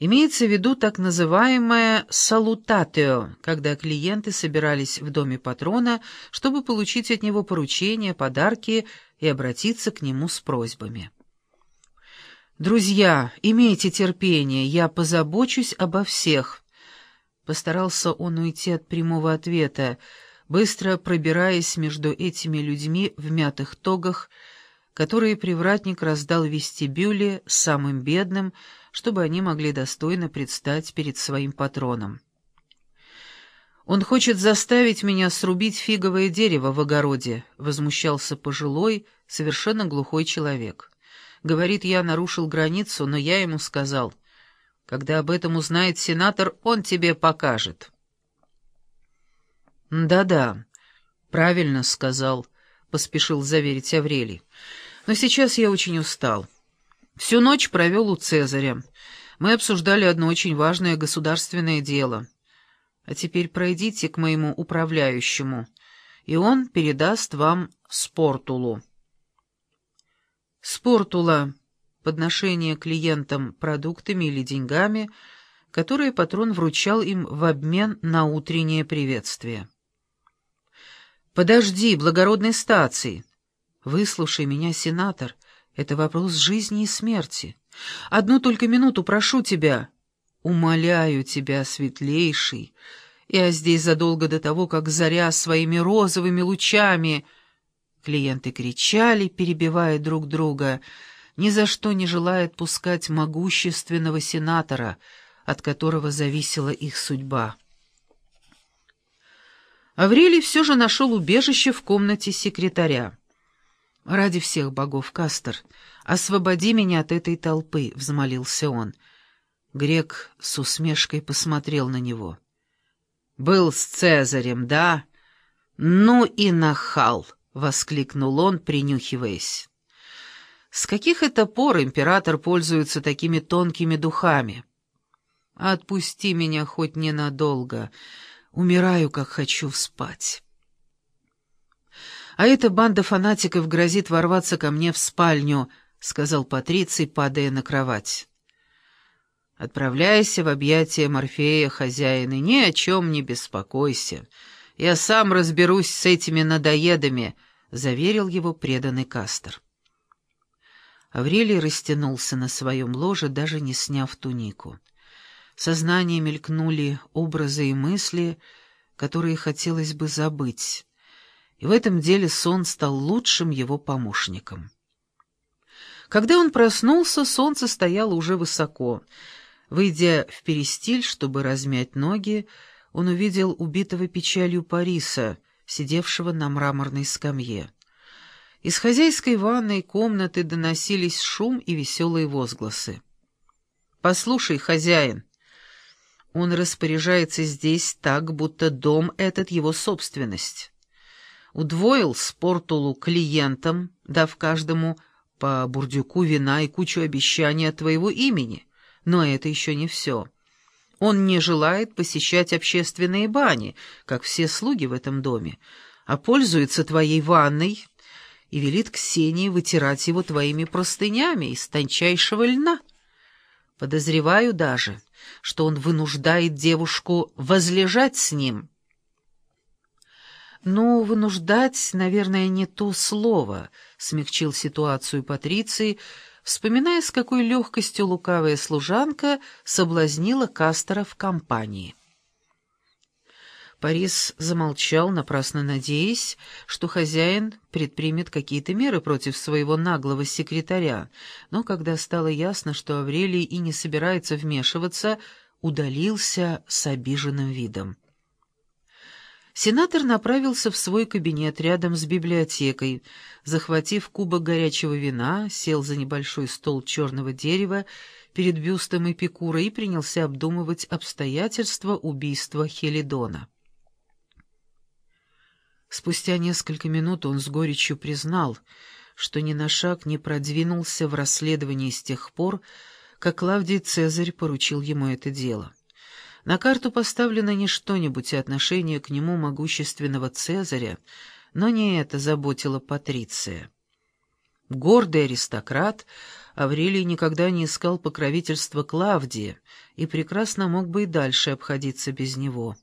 Имеется в виду так называемое «салутатео», когда клиенты собирались в доме патрона, чтобы получить от него поручения, подарки и обратиться к нему с просьбами. «Друзья, имейте терпение, я позабочусь обо всех». Постарался он уйти от прямого ответа, быстро пробираясь между этими людьми в мятых тогах, которые привратник раздал в вестибюле самым бедным, чтобы они могли достойно предстать перед своим патроном. «Он хочет заставить меня срубить фиговое дерево в огороде», — возмущался пожилой, совершенно глухой человек. Говорит, я нарушил границу, но я ему сказал, когда об этом узнает сенатор, он тебе покажет. «Да-да, правильно сказал», — поспешил заверить Аврелий. «Но сейчас я очень устал». Всю ночь провел у Цезаря. Мы обсуждали одно очень важное государственное дело. А теперь пройдите к моему управляющему, и он передаст вам спортулу. Спортула — подношение клиентам продуктами или деньгами, которые патрон вручал им в обмен на утреннее приветствие. «Подожди, благородной стации! Выслушай меня, сенатор!» Это вопрос жизни и смерти. Одну только минуту прошу тебя. Умоляю тебя, светлейший. Я здесь задолго до того, как заря своими розовыми лучами... Клиенты кричали, перебивая друг друга, ни за что не желая отпускать могущественного сенатора, от которого зависела их судьба. Аврелий все же нашел убежище в комнате секретаря. «Ради всех богов, Кастер, освободи меня от этой толпы», — взмолился он. Грек с усмешкой посмотрел на него. «Был с Цезарем, да? Ну и нахал!» — воскликнул он, принюхиваясь. «С каких это пор император пользуется такими тонкими духами?» «Отпусти меня хоть ненадолго. Умираю, как хочу спать». «А эта банда фанатиков грозит ворваться ко мне в спальню», — сказал Патриций, падая на кровать. «Отправляйся в объятия Морфея, хозяин, и ни о чем не беспокойся. Я сам разберусь с этими надоедами», — заверил его преданный Кастер. Аврелий растянулся на своем ложе, даже не сняв тунику. В сознании мелькнули образы и мысли, которые хотелось бы забыть и в этом деле сон стал лучшим его помощником. Когда он проснулся, солнце стояло уже высоко. Выйдя в перестиль, чтобы размять ноги, он увидел убитого печалью Париса, сидевшего на мраморной скамье. Из хозяйской ванной комнаты доносились шум и веселые возгласы. «Послушай, хозяин, он распоряжается здесь так, будто дом этот его собственность» удвоил спортулу клиентам, дав каждому по бурдюку вина и кучу обещаний от твоего имени. Но это еще не все. Он не желает посещать общественные бани, как все слуги в этом доме, а пользуется твоей ванной и велит Ксении вытирать его твоими простынями из тончайшего льна. Подозреваю даже, что он вынуждает девушку возлежать с ним» «Ну, вынуждать, наверное, не то слово», — смягчил ситуацию Патриции, вспоминая, с какой легкостью лукавая служанка соблазнила Кастера в компании. Парис замолчал, напрасно надеясь, что хозяин предпримет какие-то меры против своего наглого секретаря, но когда стало ясно, что Аврелий и не собирается вмешиваться, удалился с обиженным видом. Сенатор направился в свой кабинет рядом с библиотекой, захватив кубок горячего вина, сел за небольшой стол черного дерева перед бюстом Эпикура и принялся обдумывать обстоятельства убийства Хелидона. Спустя несколько минут он с горечью признал, что ни на шаг не продвинулся в расследовании с тех пор, как Клавдий Цезарь поручил ему это дело. На карту поставлено не что-нибудь и отношение к нему могущественного Цезаря, но не это заботило Патриция. Гордый аристократ Аврелий никогда не искал покровительства Клавдии и прекрасно мог бы и дальше обходиться без него.